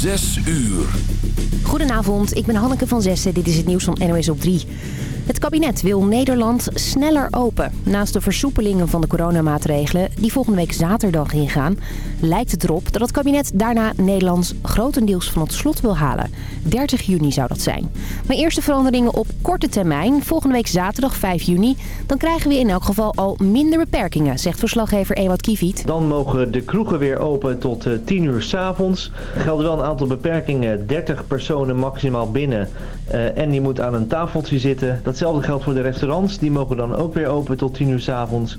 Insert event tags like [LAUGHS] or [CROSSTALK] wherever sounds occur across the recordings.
Zes uur. Goedenavond, ik ben Hanneke van Zessen. Dit is het nieuws van NOS op 3. Het kabinet wil Nederland sneller open. Naast de versoepelingen van de coronamaatregelen die volgende week zaterdag ingaan... lijkt het erop dat het kabinet daarna Nederland grotendeels van het slot wil halen. 30 juni zou dat zijn. Maar eerste veranderingen op korte termijn, volgende week zaterdag 5 juni... dan krijgen we in elk geval al minder beperkingen, zegt verslaggever Ewout Kieviet. Dan mogen de kroegen weer open tot 10 uur s'avonds. Er gelden wel een aantal beperkingen, 30 personen maximaal binnen... Uh, en die moet aan een tafeltje zitten. Datzelfde geldt voor de restaurants. Die mogen dan ook weer open tot 10 uur s avonds.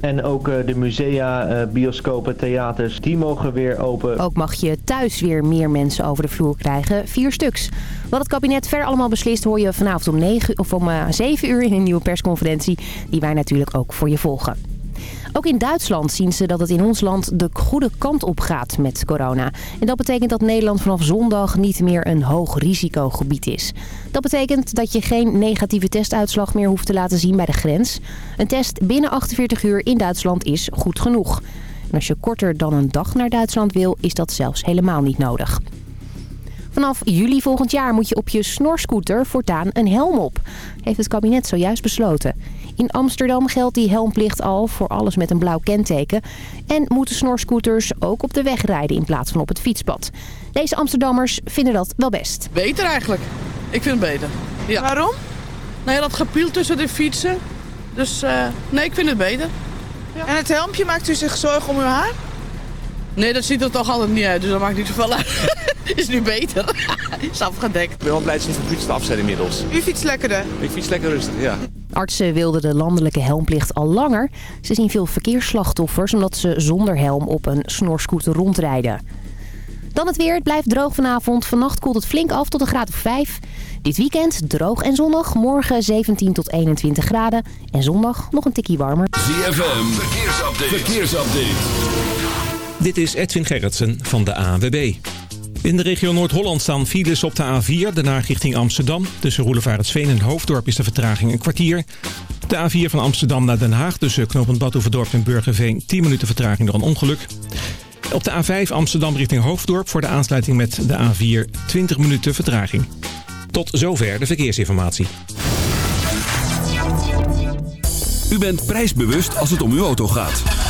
En ook uh, de musea, uh, bioscopen, theaters, die mogen weer open. Ook mag je thuis weer meer mensen over de vloer krijgen. Vier stuks. Wat het kabinet ver allemaal beslist hoor je vanavond om, 9, of om 7 uur in een nieuwe persconferentie. Die wij natuurlijk ook voor je volgen. Ook in Duitsland zien ze dat het in ons land de goede kant op gaat met corona. En dat betekent dat Nederland vanaf zondag niet meer een hoog risicogebied is. Dat betekent dat je geen negatieve testuitslag meer hoeft te laten zien bij de grens. Een test binnen 48 uur in Duitsland is goed genoeg. En als je korter dan een dag naar Duitsland wil, is dat zelfs helemaal niet nodig. Vanaf juli volgend jaar moet je op je snorscooter voortaan een helm op. Heeft het kabinet zojuist besloten. In Amsterdam geldt die helmplicht al voor alles met een blauw kenteken. En moeten snorscooters ook op de weg rijden in plaats van op het fietspad. Deze Amsterdammers vinden dat wel best. Beter eigenlijk. Ik vind het beter. Ja. Waarom? Nou ja, dat gepiel tussen de fietsen. Dus uh, nee, ik vind het beter. Ja. En het helmpje, maakt u zich zorgen om uw haar? Nee, dat ziet er toch altijd niet uit, dus dat maakt niet zoveel uit. [LAUGHS] is nu beter. [LAUGHS] is afgedekt. Ik ben wel blij dat ze van fiets afzet inmiddels. U fietst lekkerder? Ik fiets lekker rustig, ja. Artsen wilden de landelijke helmplicht al langer. Ze zien veel verkeersslachtoffers omdat ze zonder helm op een snorscooter rondrijden. Dan het weer. Het blijft droog vanavond. Vannacht koelt het flink af tot een graad of 5. Dit weekend droog en zonnig. Morgen 17 tot 21 graden. En zondag nog een tikkie warmer. ZFM. Verkeersupdate. Verkeersupdate. Dit is Edwin Gerritsen van de ANWB. In de regio Noord-Holland staan files op de A4, daarna richting Amsterdam. Tussen Roelevaretsveen en Hoofddorp is de vertraging een kwartier. De A4 van Amsterdam naar Den Haag tussen knooppunt Badhoevedorp en Burgerveen 10 minuten vertraging door een ongeluk. Op de A5 Amsterdam richting Hoofddorp voor de aansluiting met de A4 20 minuten vertraging. Tot zover de verkeersinformatie. U bent prijsbewust als het om uw auto gaat.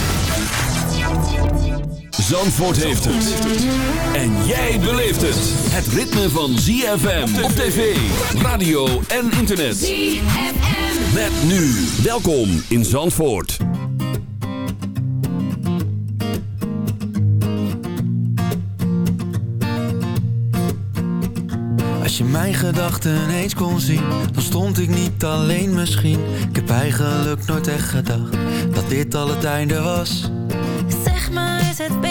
Zandvoort heeft het. En jij beleeft het. Het ritme van ZFM op tv, radio en internet. ZFM. Met nu. Welkom in Zandvoort. Als je mijn gedachten eens kon zien, dan stond ik niet alleen misschien. Ik heb eigenlijk nooit echt gedacht dat dit al het einde was. Zeg maar, is het wederzijds?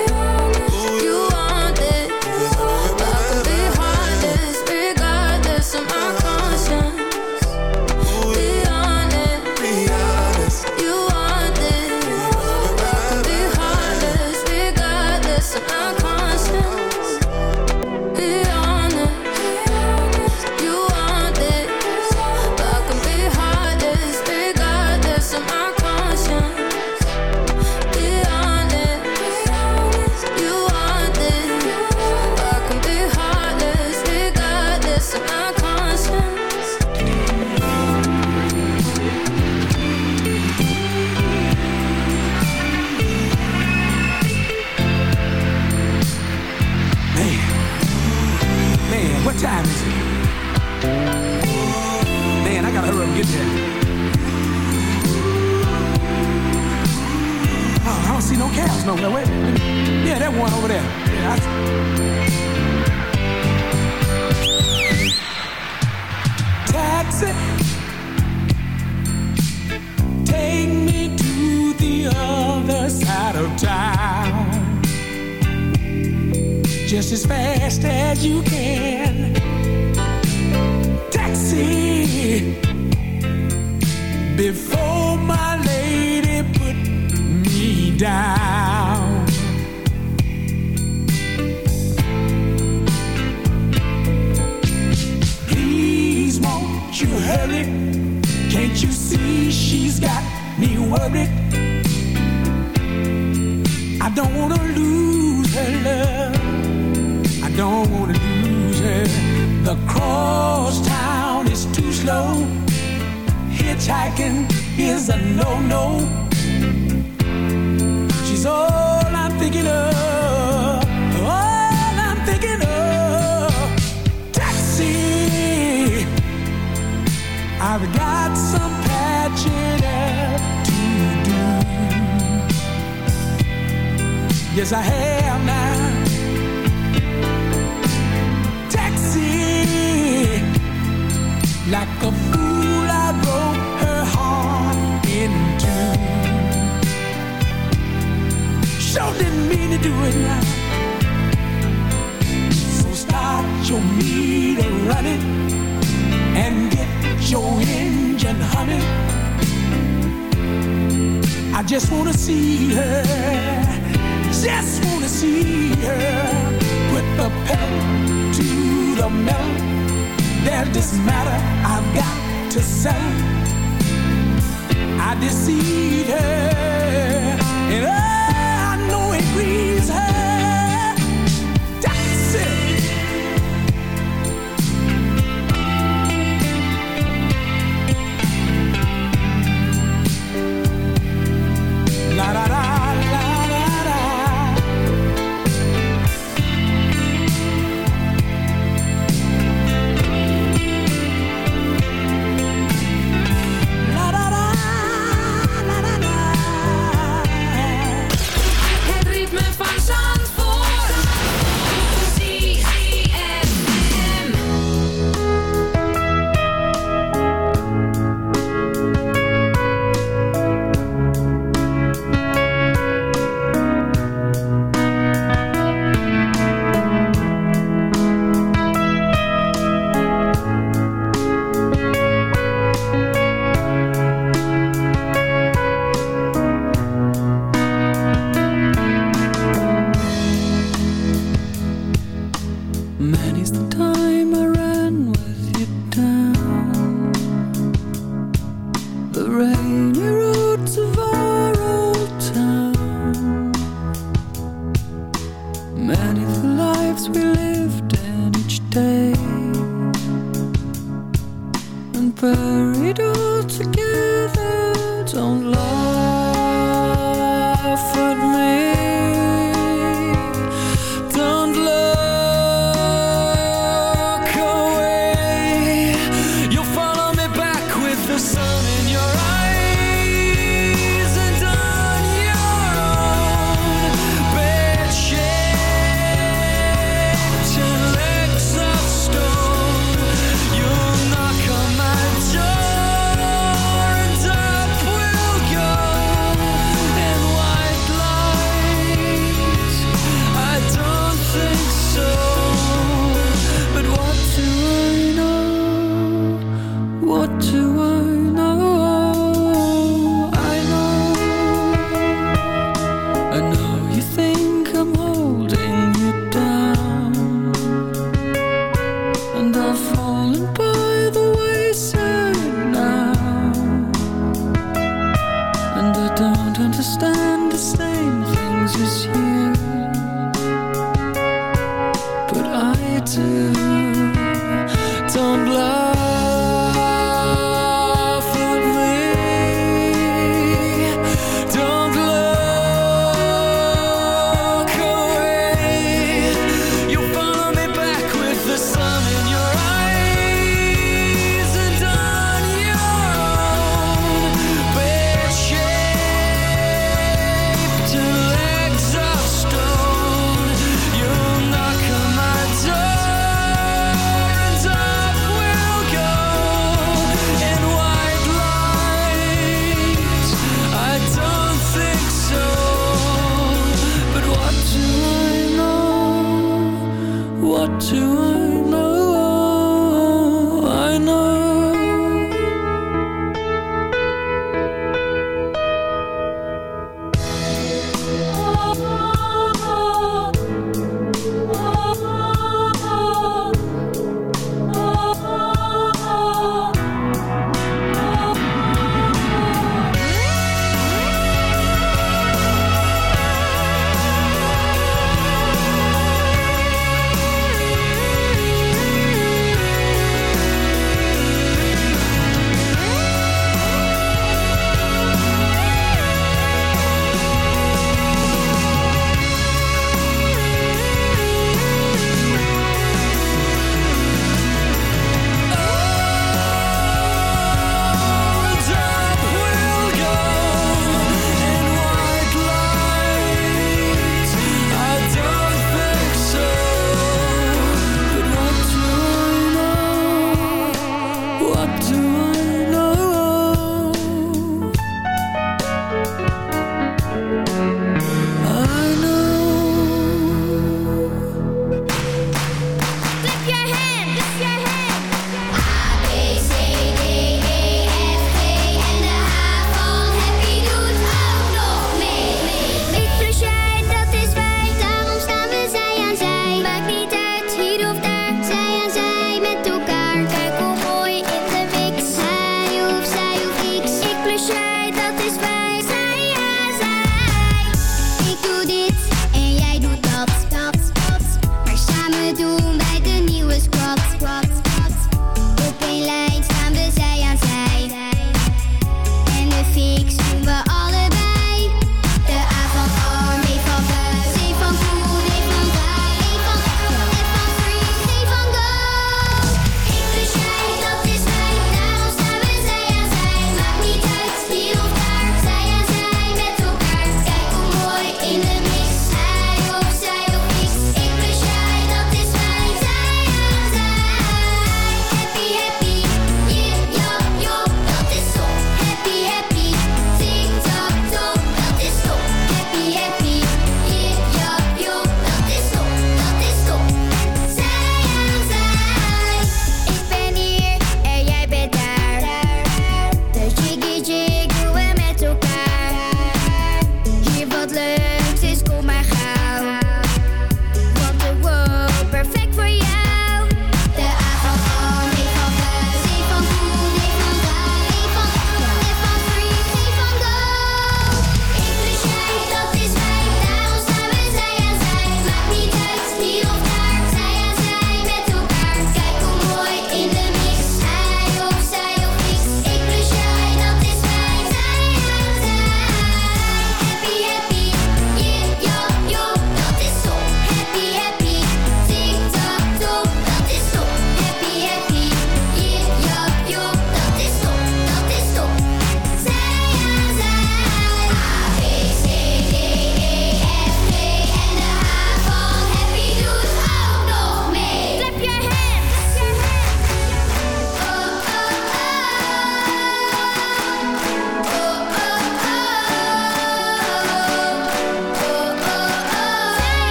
Wait. Yeah, that one over there. Yeah, I- Taxi. Take me to the other side of town just as fast as you can. Taxi,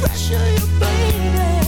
pressure you, baby.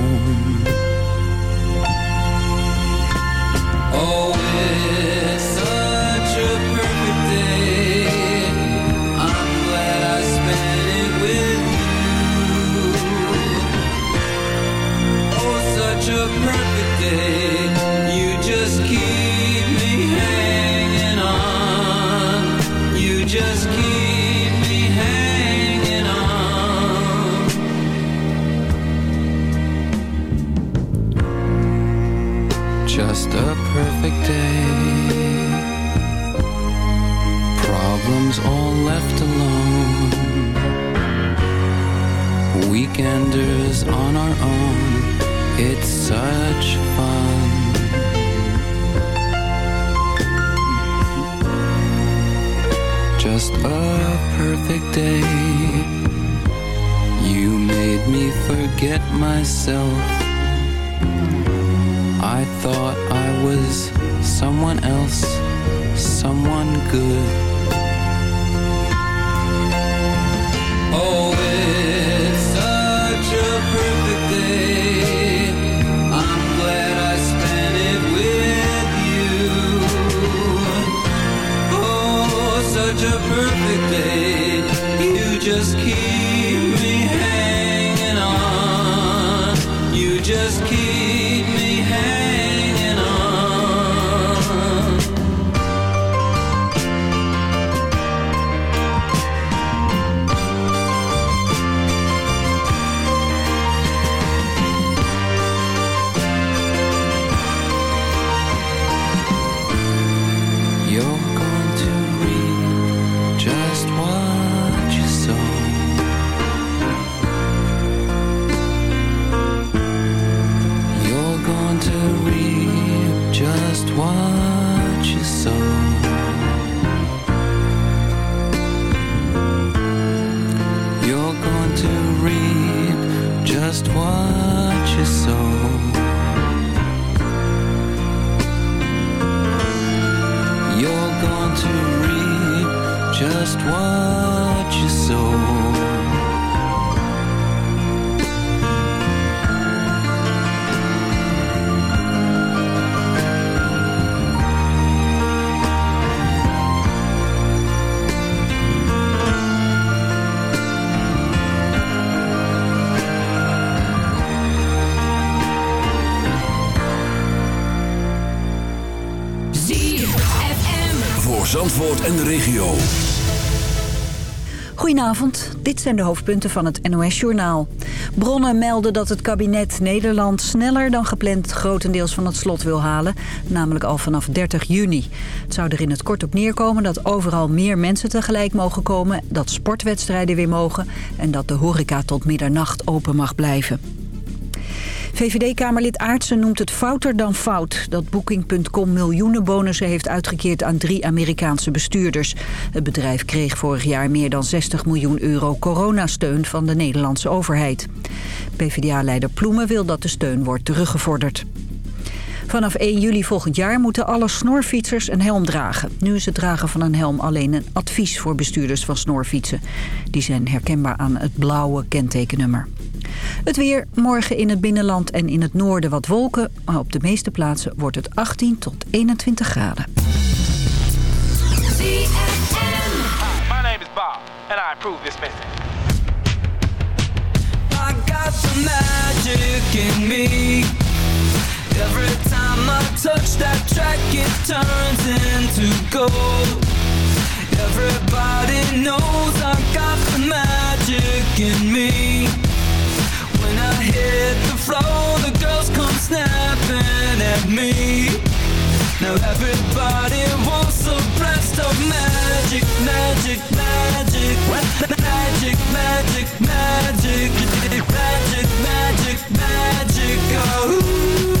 Perfect day. You made me forget myself. I thought I was someone else, someone good. Oh, it's such a perfect day. I'm glad I spent it with you. Oh, such a perfect day. Just keep zijn de hoofdpunten van het NOS-journaal. Bronnen melden dat het kabinet Nederland sneller dan gepland grotendeels van het slot wil halen, namelijk al vanaf 30 juni. Het zou er in het kort op neerkomen dat overal meer mensen tegelijk mogen komen, dat sportwedstrijden weer mogen en dat de horeca tot middernacht open mag blijven. VVD-Kamerlid Aartsen noemt het fouter dan fout... dat Booking.com miljoenen bonussen heeft uitgekeerd aan drie Amerikaanse bestuurders. Het bedrijf kreeg vorig jaar meer dan 60 miljoen euro coronasteun van de Nederlandse overheid. PvdA-leider Ploemen wil dat de steun wordt teruggevorderd. Vanaf 1 juli volgend jaar moeten alle snorfietsers een helm dragen. Nu is het dragen van een helm alleen een advies voor bestuurders van snorfietsen. Die zijn herkenbaar aan het blauwe kentekennummer. Het weer, morgen in het binnenland en in het noorden wat wolken. Maar op de meeste plaatsen wordt het 18 tot 21 graden. My name is Bob, and I approve this message. I got the magic in me. Every time I touch that track, it turns into gold. Everybody knows I got the magic in me. Hit the floor, the girls come snapping at me. Now everybody wants a blast of magic, magic, magic, magic. magic, magic, magic, magic, magic, magic. Oh,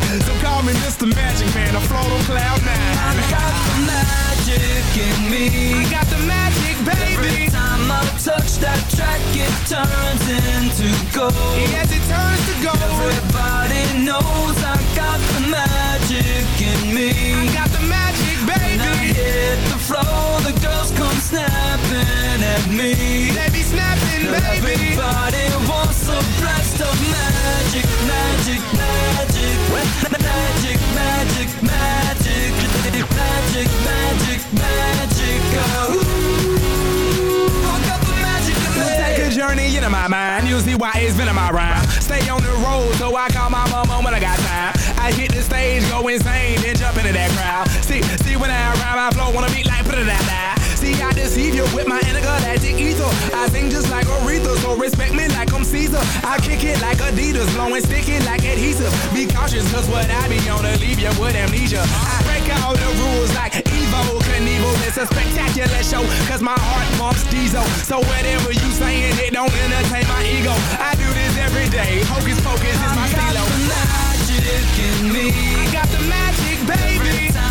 time why it's been in my rhyme. Stay on the road, so I call my mama when I got time. I hit the stage, go insane, then jump into that crowd. See, see when I rhyme, I flow, wanna beat like put it out. See, I deceive you with my intergalactic ether. I sing just like Aretha, so respect me Caesar. I kick it like Adidas, blowing sticky like adhesive. Be cautious, cause what I be on to leave you with amnesia. I break all the rules like Evel Knievel. It's a spectacular show, cause my heart pumps diesel. So whatever you saying, it don't entertain my ego. I do this every day. Hocus pocus is my I got stilo. the magic in me. I got the magic, baby.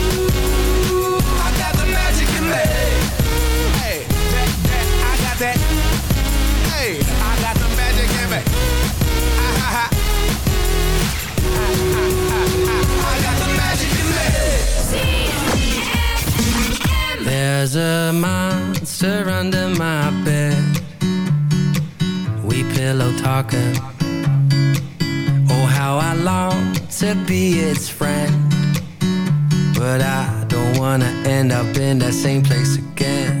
Hey, I got the magic in me. Ha, ha. I got the magic in me. There's a monster under my bed. We pillow talking. Oh, how I long to be its friend. But I don't wanna end up in that same place again.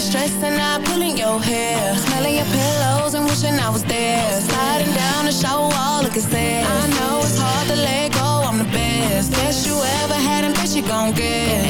getting stressed and I'm pulling your hair. Smelling your pillows and wishing I was there. Sliding down the shower wall, look I know it's hard to let go, I'm the best. Best you ever had and best you gon' get.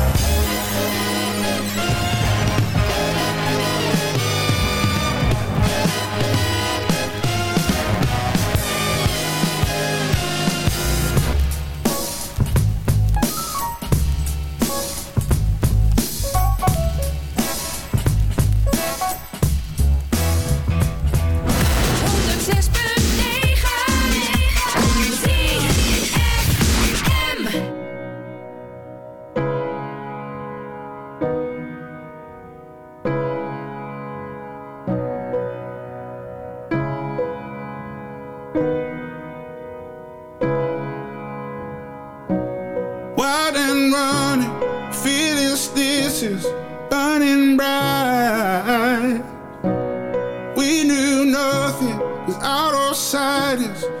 mulheres.